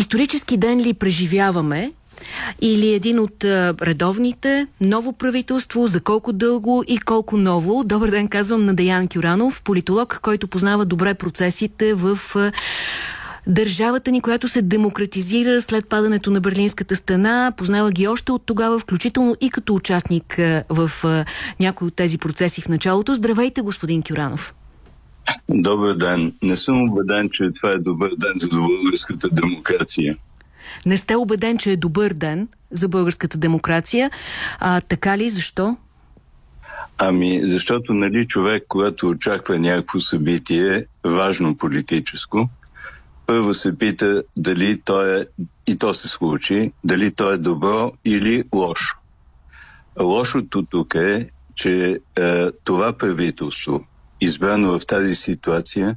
Исторически ден ли преживяваме? Или един от редовните, ново правителство, за колко дълго и колко ново. Добър ден, казвам на Деян Кюранов, политолог, който познава добре процесите в държавата ни, която се демократизира след падането на Берлинската стена. Познава ги още от тогава, включително и като участник в някои от тези процеси в началото. Здравейте, господин Кюранов. Добър ден. Не съм убеден, че това е добър ден за българската демокрация. Не сте убеден, че е добър ден за българската демокрация. А, така ли? Защо? Ами, защото, нали, човек, когато очаква някакво събитие, важно политическо, първо се пита дали то е, и то се случи, дали то е добро или лошо. Лошото тук е, че е, това правителство, избрано в тази ситуация,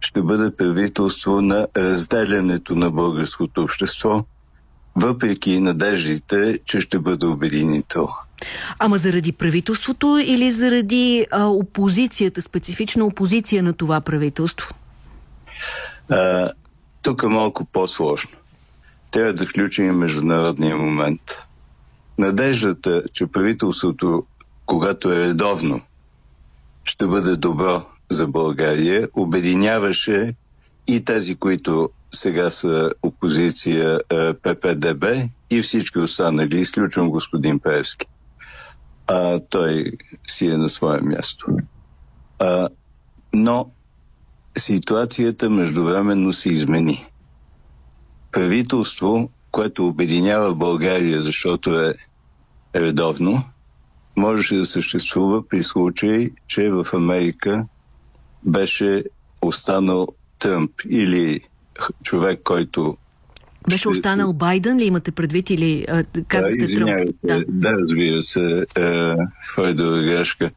ще бъде правителство на разделянето на българското общество, въпреки надеждите, че ще бъде обединител. Ама заради правителството или заради а, опозицията, специфична опозиция на това правителство? А, тук е малко по-сложно. Трябва да включим международния момент. Надеждата, че правителството, когато е редовно, ще бъде добро за България, обединяваше и тези, които сега са опозиция ППДБ и всички останали, изключвам господин Певски. А, той си е на свое място. А, но ситуацията междувременно се измени. Правителство, което обединява България, защото е редовно, можеше да съществува при случай, че в Америка беше останал Тръмп или човек, който беше останал Байден ли имате предвид или а, казвате да, Тръмп? Да. да, разбира се. Фойдова грешка.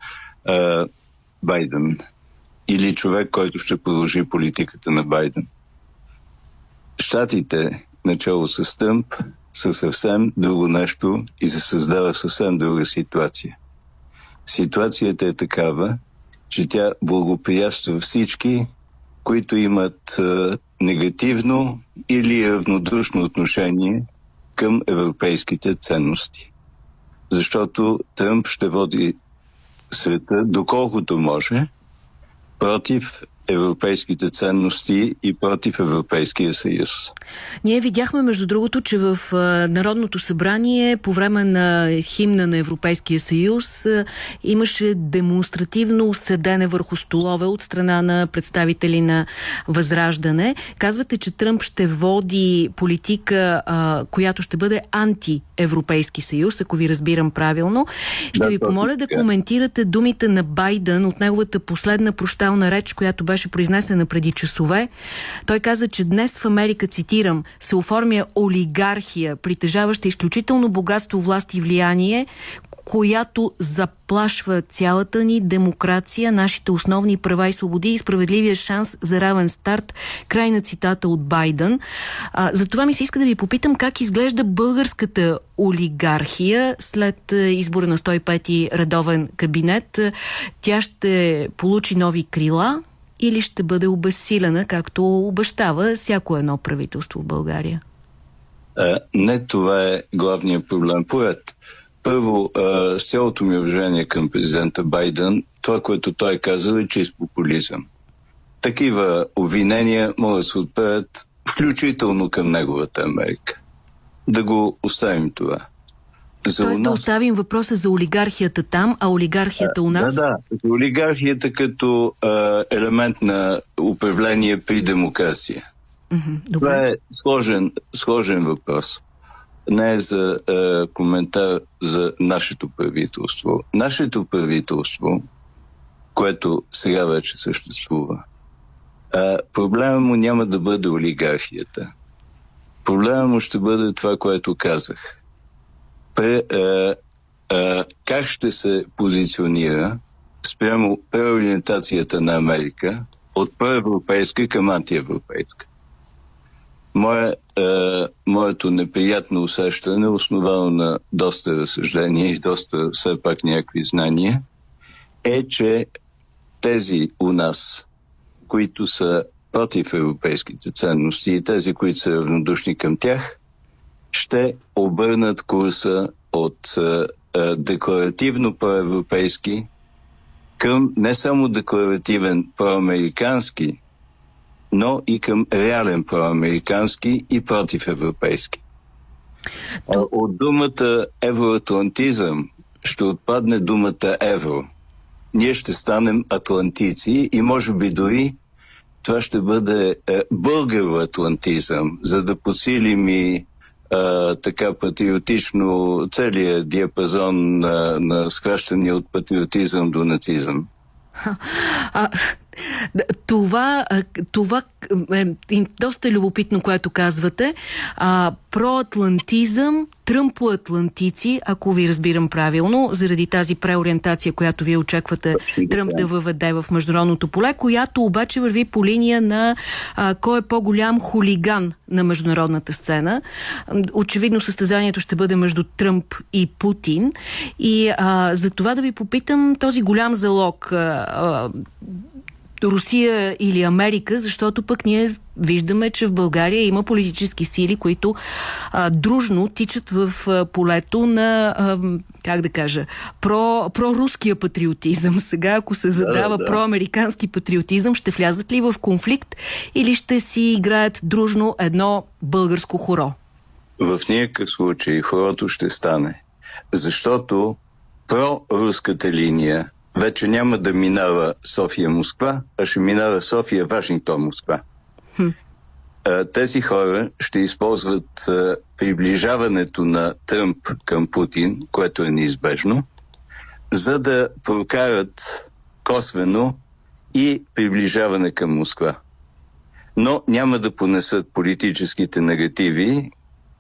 А, Байден. Или човек, който ще продължи политиката на Байден. Штатите, начало с Тръмп, са съвсем друго нещо и се създава съвсем друга ситуация. Ситуацията е такава, че тя благоприятства всички, които имат а, негативно или равнодушно отношение към европейските ценности. Защото Тръмп ще води света, доколкото може, против европейските ценности и против Европейския съюз. Ние видяхме, между другото, че в Народното събрание по време на химна на Европейския съюз имаше демонстративно седене върху столове от страна на представители на Възраждане. Казвате, че Тръмп ще води политика, която ще бъде анти-Европейски съюз, ако ви разбирам правилно. Ще да, ви помоля да коментирате думите на Байден от неговата последна прощална реч, която беше произнесена преди часове. Той каза, че днес в Америка, цитирам, се оформя олигархия, притежаваща изключително богатство, власт и влияние, която заплашва цялата ни демокрация, нашите основни права и свободи и справедливия шанс за равен старт. Край на цитата от Байден. А, за това ми се иска да ви попитам как изглежда българската олигархия след избора на 105-ти редовен кабинет. Тя ще получи нови крила, или ще бъде обесилена, както обещава всяко едно правителство в България? А, не това е главният проблем. Поред. Първо, а, с цялото ми уважение към президента Байден, това, което той каза е чист популизъм. Такива обвинения могат да се отправят включително към неговата Америка. Да го оставим това. За Тоест да оставим въпроса за олигархията там, а олигархията у нас? Да, да. За олигархията като а, елемент на управление при демокрация. Mm-hmm, Това е сложен, сложен въпрос. Не е за а, коментар за нашето правителство. Нашето правителство, което сега вече съществува, а, проблема му няма да бъде олигархията. Проблема му ще бъде това, което казах – пре, е, е, как ще се позиционира спрямо преориентацията на Америка от проевропейска към антиевропейска. Мое, е, моето неприятно усещане, основано на доста разсъждения и доста все пак някакви знания, е, че тези у нас, които са против европейските ценности и тези, които са равнодушни към тях, ще обърнат курса от а, а, декларативно проевропейски към не само декларативен проамерикански, но и към реален проамерикански и против европейски. То... От думата евроатлантизъм ще отпадне думата евро. Ние ще станем атлантици и може би дори това ще бъде е, българо-атлантизъм, за да посилим и а, така патриотично целият диапазон на, на схващания от патриотизъм до нацизъм. А, това, това е доста любопитно, което казвате. А, проатлантизъм, тръмпоатлантици, ако ви разбирам правилно, заради тази преориентация, която вие очаквате Тръмп да въведе в международното поле, която обаче върви по линия на а, кой е по-голям хулиган на международната сцена. Очевидно състезанието ще бъде между Тръмп и Путин. И а, за това да ви попитам този голям залог а, а, Русия или Америка, защото пък ние виждаме, че в България има политически сили, които а, дружно тичат в а, полето на, а, как да кажа, про, проруския патриотизъм. Сега, ако се задава да, да. проамерикански патриотизъм, ще влязат ли в конфликт или ще си играят дружно едно българско хоро? В никакъв случай хорото ще стане. Защото проруската линия вече няма да минава София-Москва, а ще минава София-Вашингтон-Москва. Хм. Тези хора ще използват приближаването на Тръмп към Путин, което е неизбежно, за да прокарат косвено и приближаване към Москва. Но няма да понесат политическите негативи,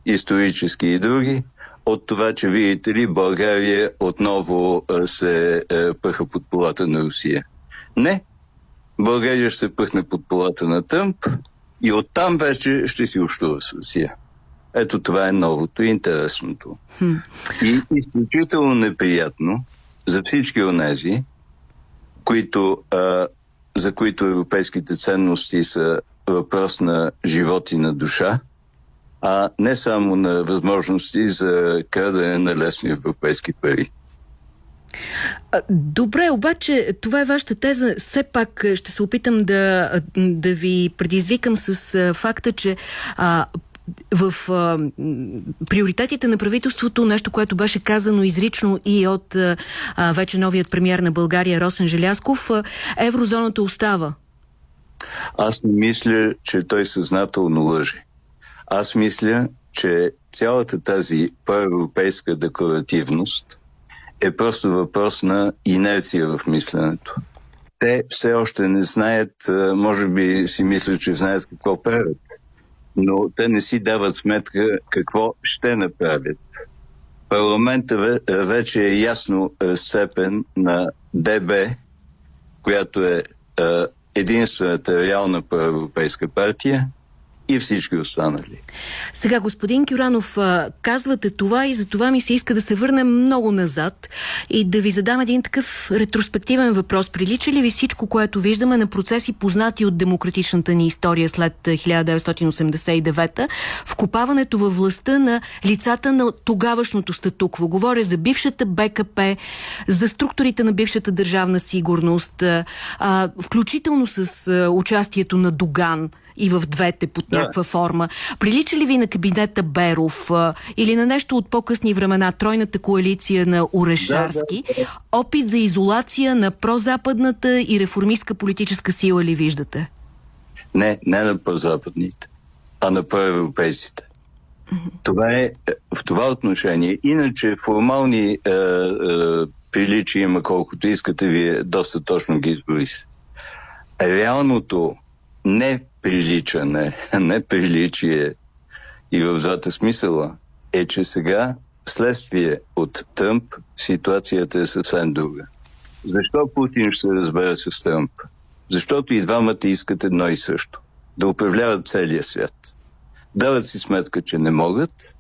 исторически и други, от това, че видите ли, България отново се пъха под полата на Русия. Не. България ще се пъхне под полата на Тръмп и оттам вече ще си общува с Русия. Ето това е новото и интересното. Хм. И изключително неприятно за всички онези, които, а, за които европейските ценности са въпрос на живот и на душа, а не само на възможности за крадене на лесни европейски пари. Добре, обаче това е вашата теза. Все пак ще се опитам да, да ви предизвикам с факта, че а, в а, приоритетите на правителството, нещо, което беше казано изрично и от а, вече новият премьер на България Росен Желясков, а, еврозоната остава. Аз не мисля, че той съзнателно лъже. Аз мисля, че цялата тази проевропейска декларативност е просто въпрос на инерция в мисленето. Те все още не знаят, може би си мислят, че знаят какво правят, но те не си дават сметка какво ще направят. Парламентът вече е ясно разцепен на ДБ, която е единствената реална проевропейска партия, и всички останали. Сега, господин Кюранов, казвате това и за това ми се иска да се върнем много назад и да ви задам един такъв ретроспективен въпрос. Прилича ли ви всичко, което виждаме на процеси познати от демократичната ни история след 1989 вкопаването във властта на лицата на тогавашното статукво? Говоря за бившата БКП, за структурите на бившата държавна сигурност, включително с участието на Доган – и в двете под някаква да. форма. Прилича ли ви на кабинета Беров а, или на нещо от по-късни времена, тройната коалиция на Орешарски? Да, да. Опит за изолация на прозападната и реформистка политическа сила ли виждате? Не, не на прозападните, а на проевропейците. Това е в това отношение. Иначе формални е, е, приличия има колкото искате, вие доста точно ги изборите. Реалното не приличане, не приличие и в двата смисъла, е, че сега, следствие от Тръмп, ситуацията е съвсем друга. Защо Путин ще се разбере с Тръмп? Защото и двамата искат едно и също. Да управляват целия свят. Дават си сметка, че не могат,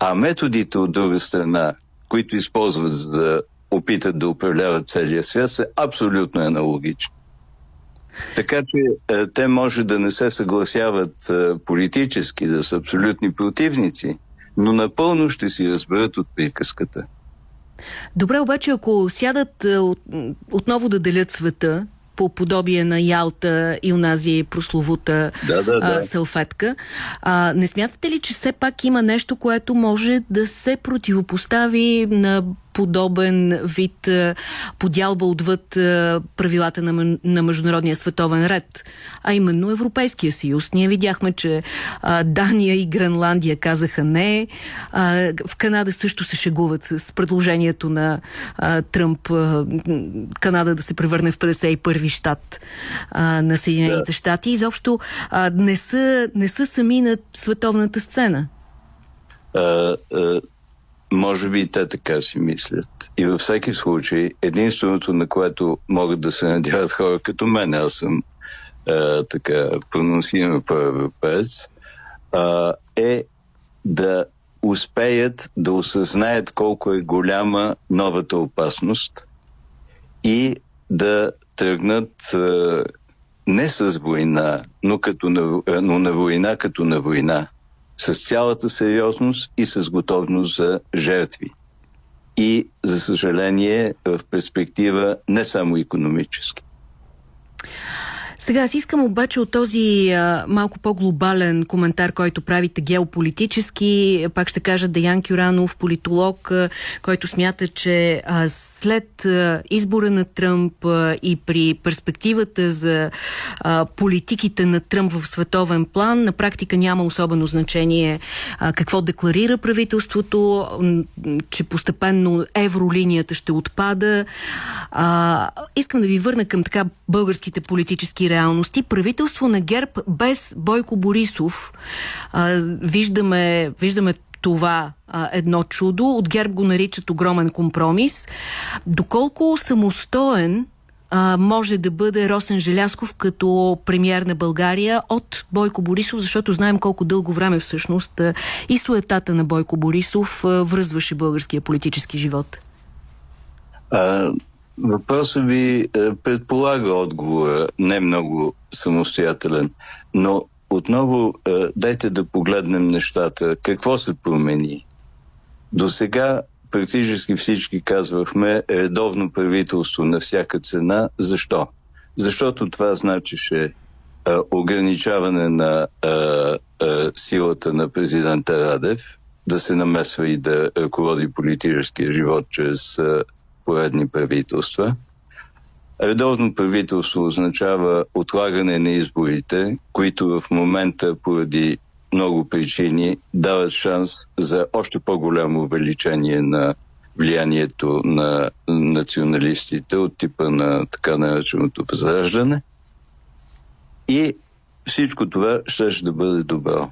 а методите от друга страна, които използват за да опитат да управляват целия свят, са абсолютно аналогични. Така че те може да не се съгласяват политически, да са абсолютни противници, но напълно ще си разберат от приказката. Добре, обаче ако сядат отново да делят света, по подобие на Ялта и онази прословута да, да, да. А, салфетка. А, не смятате ли, че все пак има нещо, което може да се противопостави на подобен вид подялба отвъд правилата на, на Международния световен ред, а именно Европейския съюз. Ние видяхме, че а, Дания и Гренландия казаха не. А, в Канада също се шегуват с предложението на а, Тръмп а, Канада да се превърне в 51-ви щат а, на Съединените щати. Изобщо а, не, са, не са сами на световната сцена. Uh, uh, може би и те така си мислят. И във всеки случай, единственото, на което могат да се надяват хора като мен, аз съм а, така проносиран европеец, е да успеят да осъзнаят колко е голяма новата опасност и да тръгнат а, не с война, но, като на, но на война като на война с цялата сериозност и с готовност за жертви. И, за съжаление, в перспектива не само економически. Сега аз искам обаче от този а, малко по-глобален коментар, който правите геополитически, пак ще кажа Даян Кюранов, политолог, а, който смята, че а, след а, избора на Тръмп а, и при перспективата за а, политиките на Тръмп в световен план, на практика няма особено значение а, какво декларира правителството, че постепенно евролинията ще отпада. А, искам да ви върна към така българските политически реалности. Правителство на ГЕРБ без Бойко Борисов. А, виждаме, виждаме това а, едно чудо. От ГЕРБ го наричат огромен компромис. Доколко самостоен а, може да бъде Росен Желясков като премьер на България от Бойко Борисов, защото знаем колко дълго време всъщност а, и суетата на Бойко Борисов а, връзваше българския политически живот. А, Въпросът ви е, предполага отговора, не много самостоятелен, но отново е, дайте да погледнем нещата. Какво се промени? До сега практически всички казвахме редовно правителство на всяка цена. Защо? Защото това значише е, ограничаване на силата на президента Радев, да се намесва и да ръководи политическия живот чрез поредни правителства. Редовно правителство означава отлагане на изборите, които в момента поради много причини дават шанс за още по-голямо увеличение на влиянието на националистите от типа на така нареченото възраждане. И всичко това ще, да бъде добро.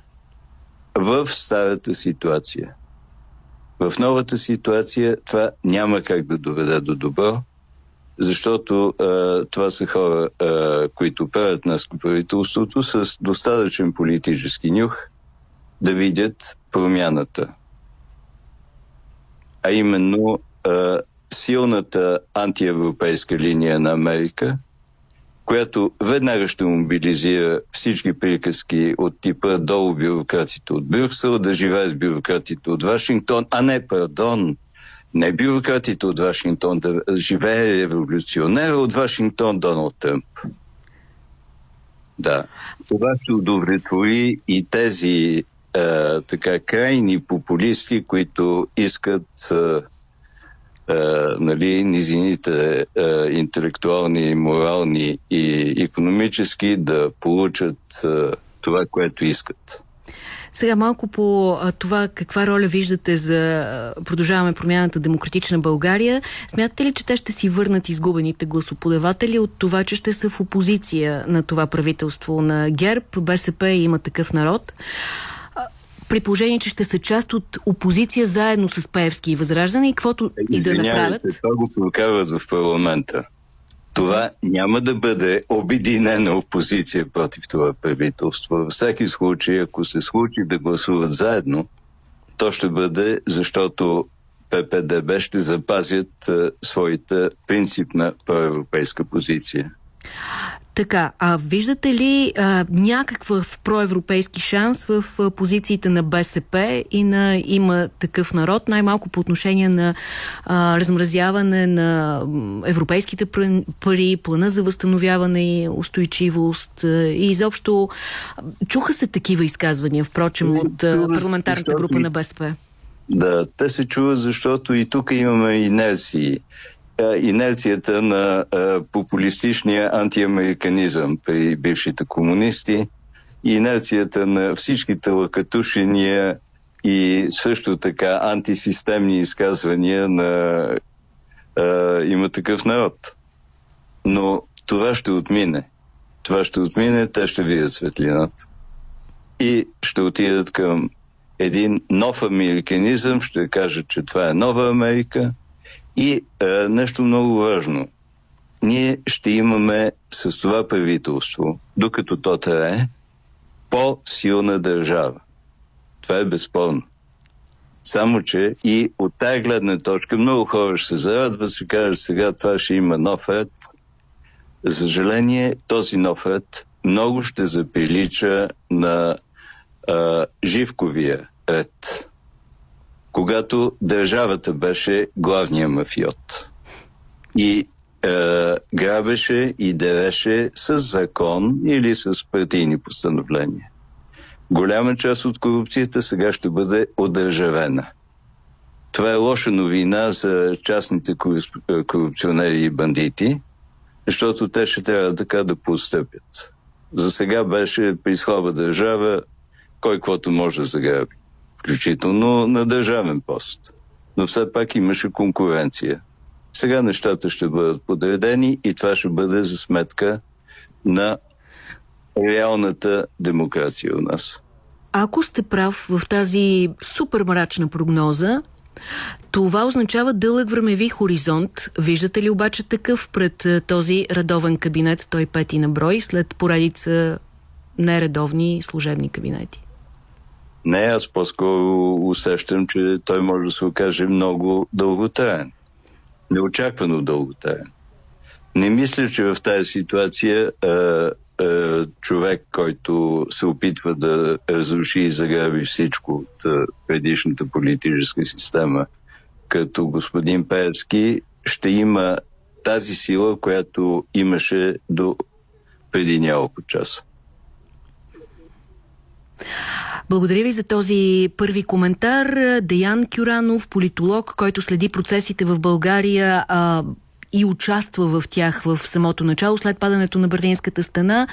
В старата ситуация – в новата ситуация това няма как да доведе до добро, защото а, това са хора, а, които правят нас правителството с достатъчен политически нюх да видят промяната. А именно а, силната антиевропейска линия на Америка – която веднага ще мобилизира всички приказки от типа долу бюрократите от Брюксел, да живеят бюрократите от Вашингтон, а не, пардон, не бюрократите от Вашингтон, да живее революционер от Вашингтон Доналд Тръмп. Да. Това ще удовлетвори и тези е, така крайни популисти, които искат е, нали, низините е, интелектуални, морални и економически да получат е, това, което искат. Сега малко по това каква роля виждате за продължаваме промяната Демократична България. Смятате ли, че те ще си върнат изгубените гласоподаватели от това, че ще са в опозиция на това правителство на ГЕРБ, БСП и има такъв народ? При положение, че ще са част от опозиция заедно с Паевски и Възраждане и каквото и да направят. Това го прокарват в парламента. Това няма да бъде обединена опозиция против това правителство. Във всеки случай, ако се случи да гласуват заедно, то ще бъде, защото ППДБ ще запазят а, своята принципна проевропейска позиция. Така, а виждате ли а, някакъв проевропейски шанс в а, позициите на БСП и на има такъв народ, най-малко по отношение на а, размразяване на европейските пари, плана за възстановяване и устойчивост а, и изобщо чуха се такива изказвания, впрочем, от а, парламентарната група на БСП? Да, те се чуват, защото и тук имаме инерции инерцията на популистичния антиамериканизъм при бившите комунисти, инерцията на всичките лъкатушения и също така антисистемни изказвания на а, има такъв народ. Но това ще отмине. Това ще отмине, те ще видят светлината. И ще отидат към един нов американизъм, ще кажат, че това е нова Америка – и е, нещо много важно. Ние ще имаме с това правителство, докато то трае, по-силна държава. Това е безспорно. Само, че и от тази гледна точка много хора ще се зарадват, се кажат сега това ще има нов ред. За съжаление, този нов ред много ще заприлича на а, Живковия ред когато държавата беше главния мафиот. И е, грабеше и дереше с закон или с партийни постановления. Голяма част от корупцията сега ще бъде одържавена. Това е лоша новина за частните корупционери и бандити, защото те ще трябва така да постъпят. За сега беше при слаба държава, кой каквото може да заграби включително на държавен пост. Но все пак имаше конкуренция. Сега нещата ще бъдат подредени и това ще бъде за сметка на реалната демокрация у нас. Ако сте прав в тази супер мрачна прогноза, това означава дълъг времеви хоризонт. Виждате ли обаче такъв пред е, този редовен кабинет 105 на брой след поредица нередовни служебни кабинети? Не, аз по-скоро усещам, че той може да се окаже много дълготраен. Неочаквано дълготраен. Не мисля, че в тази ситуация а, а, човек, който се опитва да разруши и заграби всичко от а, предишната политическа система, като господин Пеевски, ще има тази сила, която имаше до преди няколко часа. Благодаря ви за този първи коментар. Деян Кюранов, политолог, който следи процесите в България а, и участва в тях в самото начало, след падането на Берлинската стена.